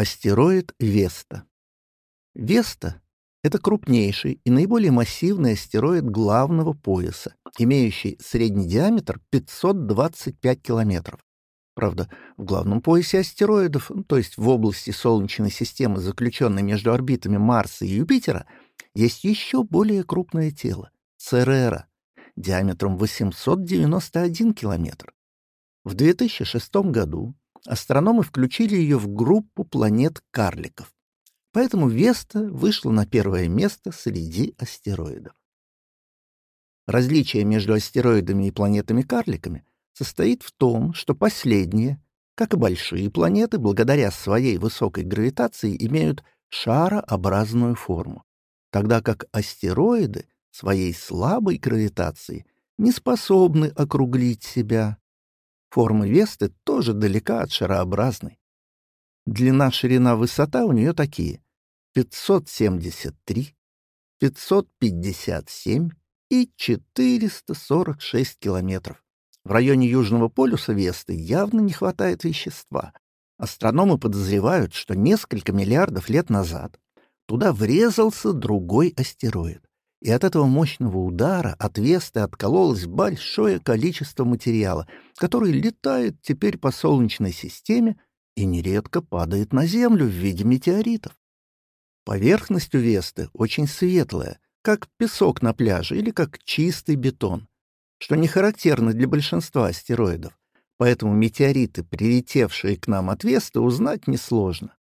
Астероид Веста. Веста — это крупнейший и наиболее массивный астероид главного пояса, имеющий средний диаметр 525 километров. Правда, в главном поясе астероидов, то есть в области Солнечной системы, заключенной между орбитами Марса и Юпитера, есть еще более крупное тело — Церера, диаметром 891 километр. В 2006 году астрономы включили ее в группу планет-карликов. Поэтому Веста вышла на первое место среди астероидов. Различие между астероидами и планетами-карликами состоит в том, что последние, как и большие планеты, благодаря своей высокой гравитации имеют шарообразную форму, тогда как астероиды своей слабой гравитацией не способны округлить себя. Форма Весты тоже далека от шарообразной. Длина, ширина, высота у нее такие — 573, 557 и 446 километров. В районе Южного полюса Весты явно не хватает вещества. Астрономы подозревают, что несколько миллиардов лет назад туда врезался другой астероид и от этого мощного удара от Весты откололось большое количество материала, который летает теперь по Солнечной системе и нередко падает на Землю в виде метеоритов. Поверхность у Весты очень светлая, как песок на пляже или как чистый бетон, что не характерно для большинства астероидов, поэтому метеориты, прилетевшие к нам от Весты, узнать несложно.